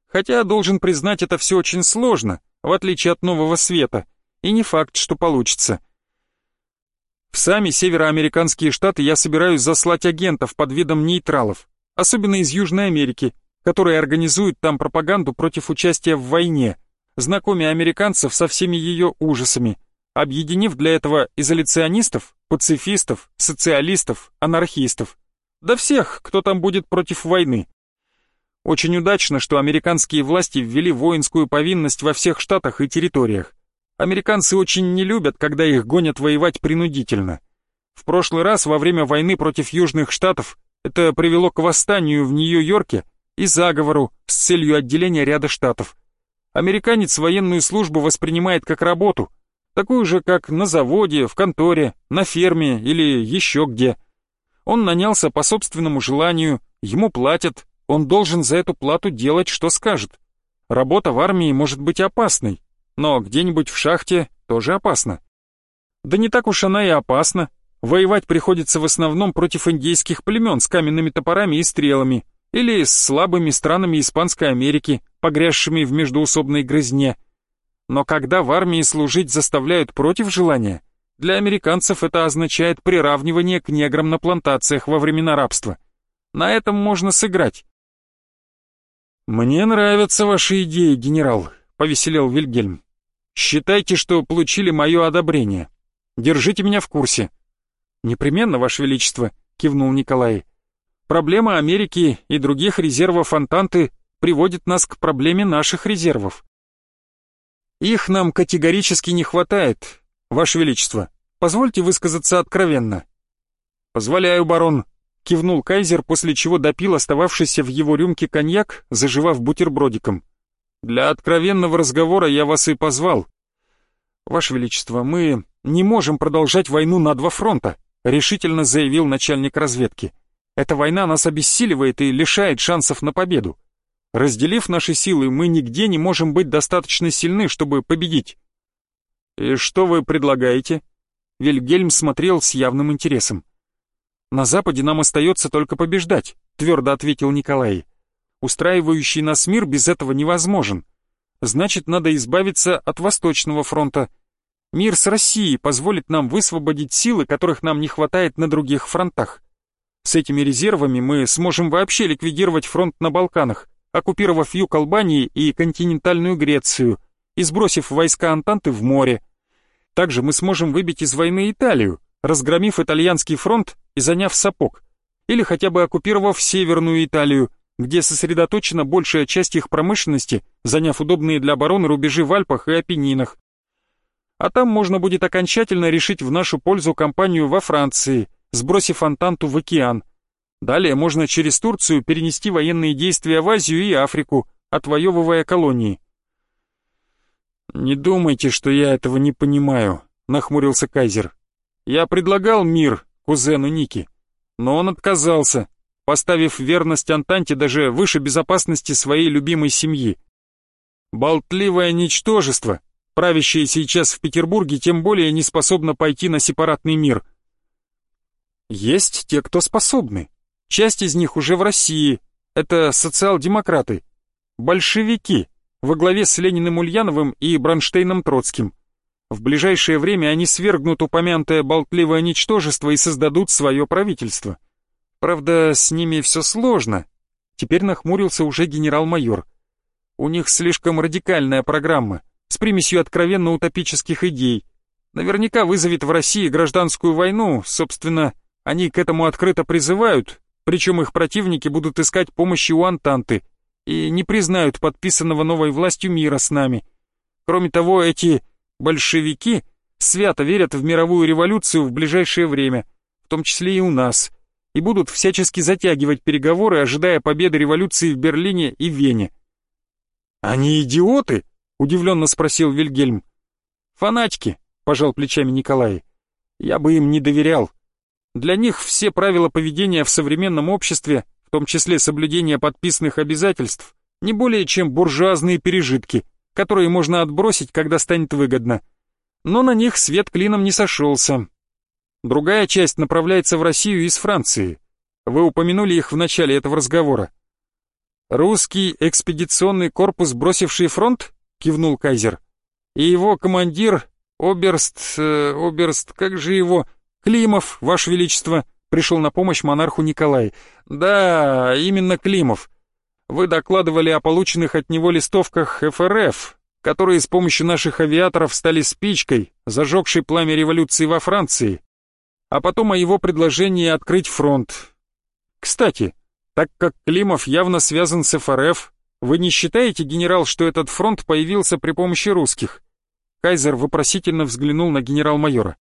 Хотя, должен признать, это все очень сложно, в отличие от Нового Света, и не факт, что получится. Сами североамериканские штаты я собираюсь заслать агентов под видом нейтралов, особенно из Южной Америки, которые организуют там пропаганду против участия в войне, знакомя американцев со всеми ее ужасами, объединив для этого изоляционистов, пацифистов, социалистов, анархистов. Да всех, кто там будет против войны. Очень удачно, что американские власти ввели воинскую повинность во всех штатах и территориях. Американцы очень не любят, когда их гонят воевать принудительно. В прошлый раз, во время войны против Южных Штатов, это привело к восстанию в Нью-Йорке и заговору с целью отделения ряда штатов. Американец военную службу воспринимает как работу, такую же, как на заводе, в конторе, на ферме или еще где. Он нанялся по собственному желанию, ему платят, он должен за эту плату делать, что скажет. Работа в армии может быть опасной, но где-нибудь в шахте тоже опасно. Да не так уж она и опасна. Воевать приходится в основном против индейских племен с каменными топорами и стрелами, или с слабыми странами Испанской Америки, погрязшими в междуусобной грызне. Но когда в армии служить заставляют против желания, для американцев это означает приравнивание к неграм на плантациях во времена рабства. На этом можно сыграть. «Мне нравятся ваши идеи, генерал», — повеселел Вильгельм. «Считайте, что получили мое одобрение. Держите меня в курсе». «Непременно, Ваше Величество», — кивнул Николай. Проблема Америки и других резервов Антанты приводит нас к проблеме наших резервов. Их нам категорически не хватает, Ваше Величество. Позвольте высказаться откровенно. Позволяю, барон, кивнул кайзер, после чего допил остававшийся в его рюмке коньяк, заживав бутербродиком. Для откровенного разговора я вас и позвал. Ваше Величество, мы не можем продолжать войну на два фронта, решительно заявил начальник разведки. Эта война нас обессиливает и лишает шансов на победу. Разделив наши силы, мы нигде не можем быть достаточно сильны, чтобы победить. И что вы предлагаете? Вильгельм смотрел с явным интересом. На Западе нам остается только побеждать, твердо ответил Николай. Устраивающий нас мир без этого невозможен. Значит, надо избавиться от Восточного фронта. Мир с Россией позволит нам высвободить силы, которых нам не хватает на других фронтах. С этими резервами мы сможем вообще ликвидировать фронт на Балканах, оккупировав юг Албании и континентальную Грецию и сбросив войска Антанты в море. Также мы сможем выбить из войны Италию, разгромив итальянский фронт и заняв Сапог, или хотя бы оккупировав Северную Италию, где сосредоточена большая часть их промышленности, заняв удобные для обороны рубежи в Альпах и Апеннинах. А там можно будет окончательно решить в нашу пользу кампанию во Франции – сбросив Антанту в океан. Далее можно через Турцию перенести военные действия в Азию и Африку, отвоевывая колонии. «Не думайте, что я этого не понимаю», — нахмурился Кайзер. Я предлагал мир кузену Ники, но он отказался, поставив верность Антанте даже выше безопасности своей любимой семьи. Болтливое ничтожество, правящее сейчас в Петербурге, тем более не способно пойти на сепаратный мир. Есть те, кто способны. Часть из них уже в России. Это социал-демократы. Большевики во главе с Лениным Ульяновым и Бронштейном Троцким. В ближайшее время они свергнут упомянутое болтливое ничтожество и создадут свое правительство. Правда, с ними все сложно. Теперь нахмурился уже генерал-майор. У них слишком радикальная программа, с примесью откровенно утопических идей. Наверняка вызовет в России гражданскую войну, собственно, они к этому открыто призывают, причем их противники будут искать помощи у Антанты и не признают подписанного новой властью мира с нами. Кроме того, эти большевики свято верят в мировую революцию в ближайшее время, в том числе и у нас, и будут всячески затягивать переговоры, ожидая победы революции в Берлине и Вене. «Они идиоты?» — удивленно спросил Вильгельм. «Фанатики», — пожал плечами Николай. «Я бы им не доверял. Для них все правила поведения в современном обществе, в том числе соблюдение подписанных обязательств, не более чем буржуазные пережитки, которые можно отбросить, когда станет выгодно. Но на них свет клином не сошелся. Другая часть направляется в Россию из Франции. Вы упомянули их в начале этого разговора. «Русский экспедиционный корпус, бросивший фронт?» — кивнул Кайзер. «И его командир, оберст... Э, оберст... как же его...» «Климов, Ваше Величество!» — пришел на помощь монарху Николай. «Да, именно Климов. Вы докладывали о полученных от него листовках ФРФ, которые с помощью наших авиаторов стали спичкой, зажегшей пламя революции во Франции, а потом о его предложении открыть фронт. Кстати, так как Климов явно связан с ФРФ, вы не считаете, генерал, что этот фронт появился при помощи русских?» Кайзер вопросительно взглянул на генерал-майора.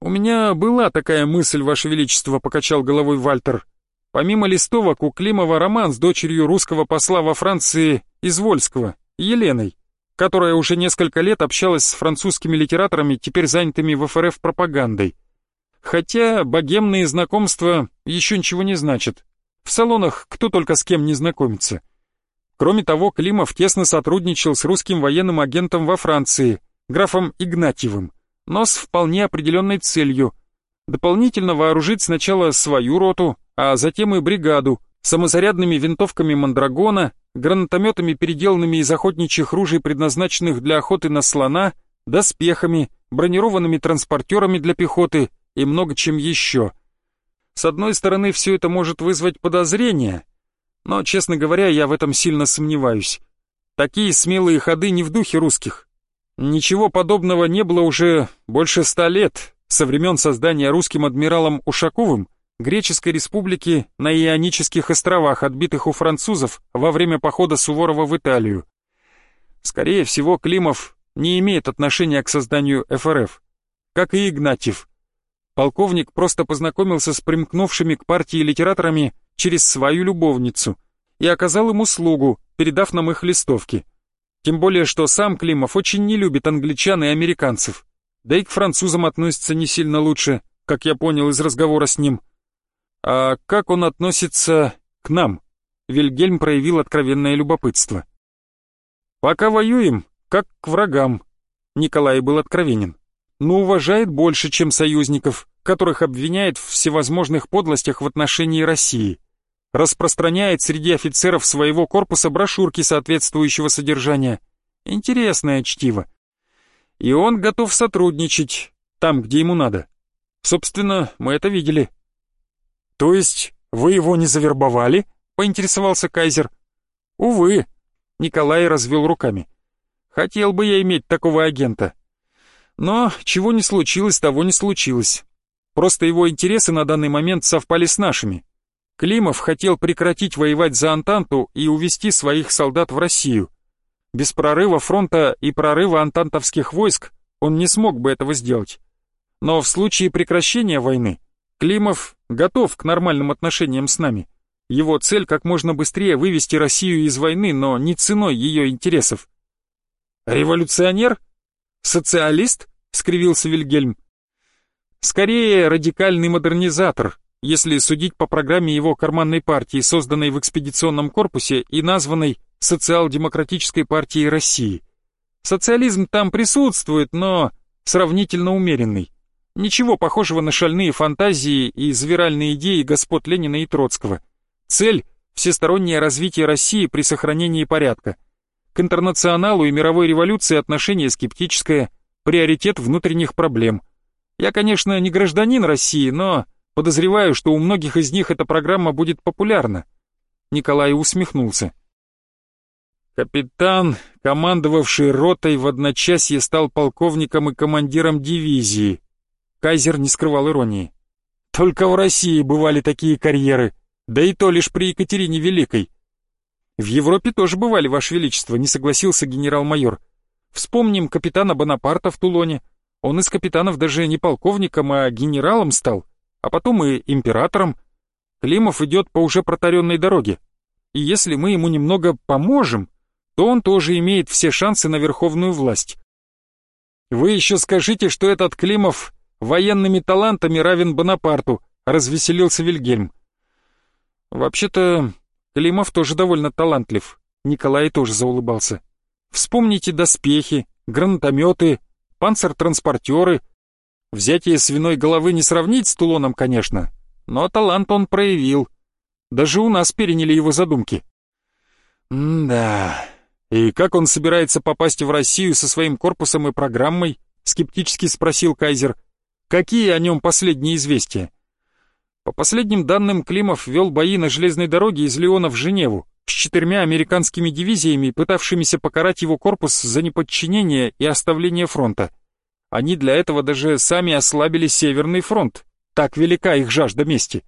«У меня была такая мысль, Ваше Величество», — покачал головой Вальтер. «Помимо листовок, у Климова роман с дочерью русского посла во Франции Извольского, Еленой, которая уже несколько лет общалась с французскими литераторами, теперь занятыми в ФРФ пропагандой. Хотя богемные знакомства еще ничего не значат. В салонах кто только с кем не знакомится. Кроме того, Климов тесно сотрудничал с русским военным агентом во Франции, графом Игнатьевым, но с вполне определенной целью – дополнительно вооружить сначала свою роту, а затем и бригаду, самозарядными винтовками Мандрагона, гранатометами, переделанными из охотничьих ружей, предназначенных для охоты на слона, доспехами, бронированными транспортерами для пехоты и много чем еще – с одной стороны, все это может вызвать подозрения, но, честно говоря, я в этом сильно сомневаюсь. Такие смелые ходы не в духе русских. Ничего подобного не было уже больше ста лет, со времен создания русским адмиралом Ушаковым Греческой республики на Ионических островах, отбитых у французов во время похода Суворова в Италию. Скорее всего, Климов не имеет отношения к созданию ФРФ, как и Игнатьев, полковник просто познакомился с примкнувшими к партии литераторами через свою любовницу и оказал им услугу, передав нам их листовки. Тем более, что сам Климов очень не любит англичан и американцев, да и к французам относится не сильно лучше, как я понял из разговора с ним. А как он относится к нам? Вильгельм проявил откровенное любопытство. «Пока воюем, как к врагам», — Николай был откровенен но уважает больше, чем союзников, которых обвиняет в всевозможных подлостях в отношении России. Распространяет среди офицеров своего корпуса брошюрки соответствующего содержания. Интересное чтиво. И он готов сотрудничать там, где ему надо. Собственно, мы это видели. «То есть вы его не завербовали?» — поинтересовался Кайзер. «Увы», — Николай развел руками. «Хотел бы я иметь такого агента. Но чего не случилось, того не случилось. Просто его интересы на данный момент совпали с нашими. Климов хотел прекратить воевать за Антанту и увести своих солдат в Россию. Без прорыва фронта и прорыва антантовских войск он не смог бы этого сделать. Но в случае прекращения войны Климов готов к нормальным отношениям с нами. Его цель как можно быстрее вывести Россию из войны, но не ценой ее интересов. «Революционер?» «Социалист?» — скривился Вильгельм. Скорее, радикальный модернизатор, если судить по программе его карманной партии, созданной в экспедиционном корпусе и названной Социал-демократической партией России. Социализм там присутствует, но сравнительно умеренный. Ничего похожего на шальные фантазии и завиральные идеи господ Ленина и Троцкого. Цель – всестороннее развитие России при сохранении порядка. К интернационалу и мировой революции отношение скептическое, приоритет внутренних проблем. Я, конечно, не гражданин России, но подозреваю, что у многих из них эта программа будет популярна. Николай усмехнулся. Капитан, командовавший ротой в одночасье, стал полковником и командиром дивизии. Кайзер не скрывал иронии. Только в России бывали такие карьеры, да и то лишь при Екатерине Великой. В Европе тоже бывали, Ваше Величество, не согласился генерал-майор. Вспомним капитана Бонапарта в Тулоне. Он из капитанов даже не полковником, а генералом стал, а потом и императором. Климов идет по уже протаренной дороге. И если мы ему немного поможем, то он тоже имеет все шансы на верховную власть. Вы еще скажите, что этот Климов военными талантами равен Бонапарту, развеселился Вильгельм. Вообще-то, Климов тоже довольно талантлив. Николай тоже заулыбался. Вспомните доспехи, гранатометы, панцертранспортеры. Взятие свиной головы не сравнить с Тулоном, конечно, но талант он проявил. Даже у нас переняли его задумки. М-да, «И как он собирается попасть в Россию со своим корпусом и программой?» — скептически спросил Кайзер. «Какие о нем последние известия?» По последним данным, Климов вел бои на железной дороге из Леона в Женеву с четырьмя американскими дивизиями, пытавшимися покарать его корпус за неподчинение и оставление фронта. Они для этого даже сами ослабили Северный фронт. Так велика их жажда мести.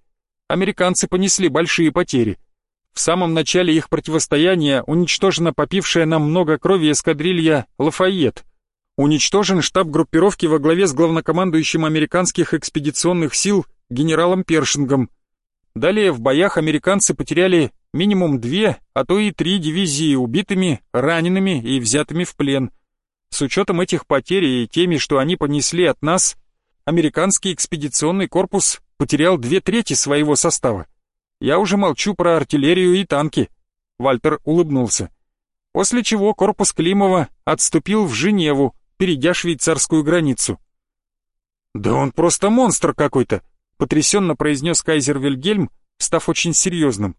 Американцы понесли большие потери. В самом начале их противостояния уничтожена попившая нам много крови эскадрилья «Лафайет». Уничтожен штаб группировки во главе с главнокомандующим американских экспедиционных сил генералом Першингом. Далее в боях американцы потеряли минимум две, а то и три дивизии убитыми, ранеными и взятыми в плен. С учетом этих потерь и теми, что они понесли от нас, американский экспедиционный корпус потерял две трети своего состава. Я уже молчу про артиллерию и танки. Вальтер улыбнулся. После чего корпус Климова отступил в Женеву, перейдя швейцарскую границу. «Да он просто монстр какой-то!» — потрясенно произнес кайзер Вильгельм, став очень серьезным.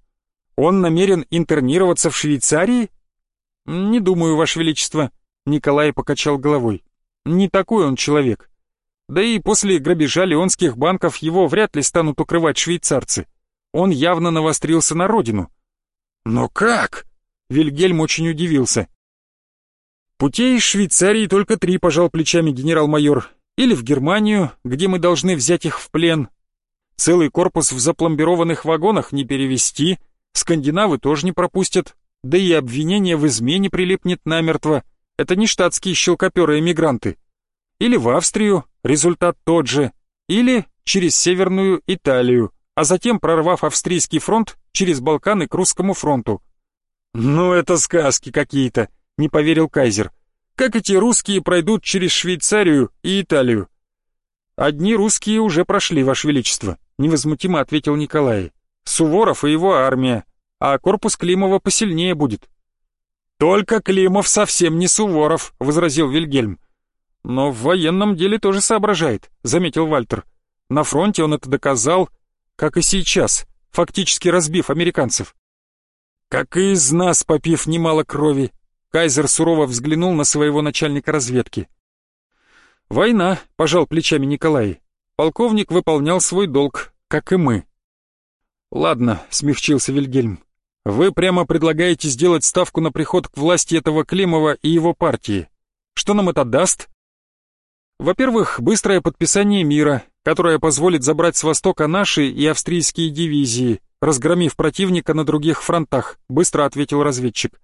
«Он намерен интернироваться в Швейцарии?» «Не думаю, Ваше Величество», — Николай покачал головой. «Не такой он человек. Да и после грабежа леонских банков его вряд ли станут укрывать швейцарцы он явно навострился на родину. «Но как?» — Вильгельм очень удивился. «Путей из Швейцарии только три», — пожал плечами генерал-майор. «Или в Германию, где мы должны взять их в плен. Целый корпус в запломбированных вагонах не перевести, скандинавы тоже не пропустят, да и обвинение в измене прилипнет намертво. Это не штатские щелкоперы-эмигранты. Или в Австрию, результат тот же, или через Северную Италию а затем прорвав австрийский фронт через Балканы к русскому фронту. «Ну это сказки какие-то», — не поверил Кайзер. «Как эти русские пройдут через Швейцарию и Италию?» «Одни русские уже прошли, Ваше Величество», — невозмутимо ответил Николай. «Суворов и его армия, а корпус Климова посильнее будет». «Только Климов совсем не Суворов», — возразил Вильгельм. «Но в военном деле тоже соображает», — заметил Вальтер. «На фронте он это доказал, как и сейчас, фактически разбив американцев. Как и из нас, попив немало крови, Кайзер сурово взглянул на своего начальника разведки. «Война», — пожал плечами Николай. «Полковник выполнял свой долг, как и мы». «Ладно», — смягчился Вильгельм. «Вы прямо предлагаете сделать ставку на приход к власти этого Климова и его партии. Что нам это даст?» «Во-первых, быстрое подписание мира, которая позволит забрать с востока наши и австрийские дивизии, разгромив противника на других фронтах», — быстро ответил разведчик.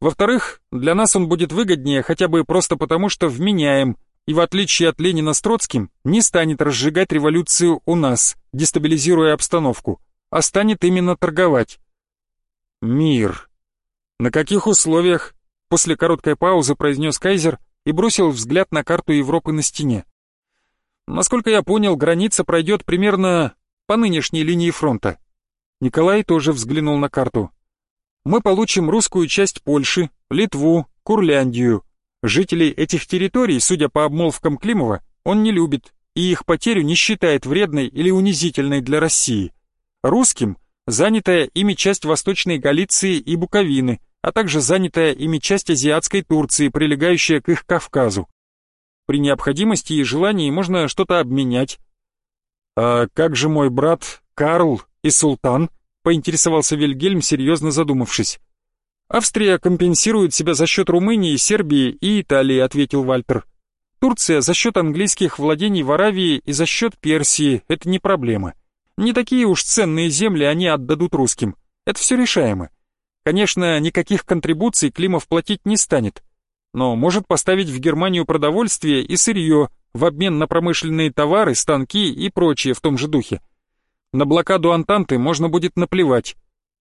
«Во-вторых, для нас он будет выгоднее хотя бы просто потому, что вменяем, и в отличие от Ленина с Троцким, не станет разжигать революцию у нас, дестабилизируя обстановку, а станет именно торговать». «Мир. На каких условиях?» После короткой паузы произнес Кайзер и бросил взгляд на карту Европы на стене. Насколько я понял, граница пройдет примерно по нынешней линии фронта. Николай тоже взглянул на карту. Мы получим русскую часть Польши, Литву, Курляндию. Жителей этих территорий, судя по обмолвкам Климова, он не любит и их потерю не считает вредной или унизительной для России. Русским занятая ими часть Восточной Галиции и Буковины, а также занятая ими часть азиатской Турции, прилегающая к их Кавказу. При необходимости и желании можно что-то обменять. «А как же мой брат Карл и Султан?» — поинтересовался Вильгельм, серьезно задумавшись. «Австрия компенсирует себя за счет Румынии, Сербии и Италии», — ответил Вальтер. «Турция за счет английских владений в Аравии и за счет Персии — это не проблема. Не такие уж ценные земли они отдадут русским. Это все решаемо. Конечно, никаких контрибуций Климов платить не станет, но может поставить в Германию продовольствие и сырье в обмен на промышленные товары, станки и прочее в том же духе. На блокаду Антанты можно будет наплевать.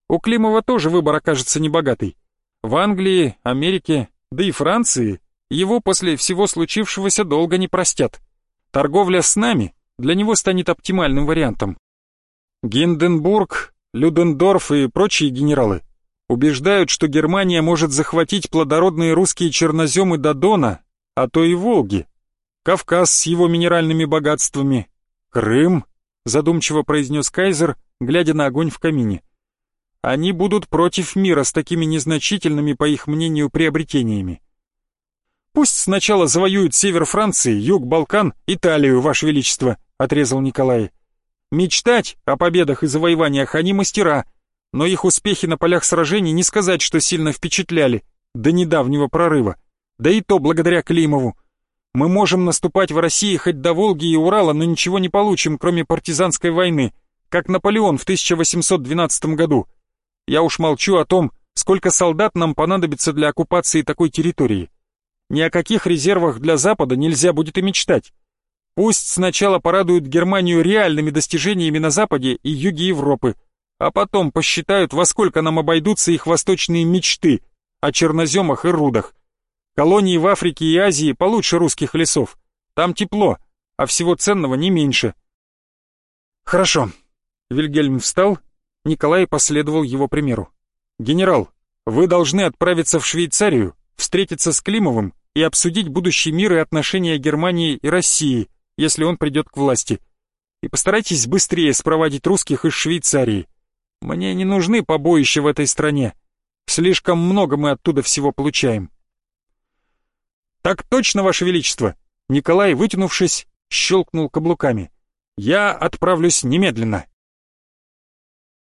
У Климова тоже выбор окажется небогатый. В Англии, Америке, да и Франции его после всего случившегося долго не простят. Торговля с нами для него станет оптимальным вариантом. Гинденбург, Людендорф и прочие генералы убеждают, что Германия может захватить плодородные русские черноземы до Дона, а то и Волги, Кавказ с его минеральными богатствами, Крым, задумчиво произнес Кайзер, глядя на огонь в камине. Они будут против мира с такими незначительными, по их мнению, приобретениями. Пусть сначала завоюют север Франции, юг Балкан, Италию, Ваше Величество, отрезал Николай. Мечтать о победах и завоеваниях они мастера, но их успехи на полях сражений не сказать, что сильно впечатляли до недавнего прорыва. Да и то благодаря Климову. Мы можем наступать в России хоть до Волги и Урала, но ничего не получим, кроме партизанской войны, как Наполеон в 1812 году. Я уж молчу о том, сколько солдат нам понадобится для оккупации такой территории. Ни о каких резервах для Запада нельзя будет и мечтать. Пусть сначала порадуют Германию реальными достижениями на Западе и юге Европы, а потом посчитают, во сколько нам обойдутся их восточные мечты о черноземах и рудах. Колонии в Африке и Азии получше русских лесов. Там тепло, а всего ценного не меньше. Хорошо. Вильгельм встал, Николай последовал его примеру. Генерал, вы должны отправиться в Швейцарию, встретиться с Климовым и обсудить будущий мир и отношения Германии и России, если он придет к власти. И постарайтесь быстрее спровадить русских из Швейцарии. Мне не нужны побоища в этой стране. Слишком много мы оттуда всего получаем. Так точно, Ваше Величество! Николай, вытянувшись, щелкнул каблуками. Я отправлюсь немедленно.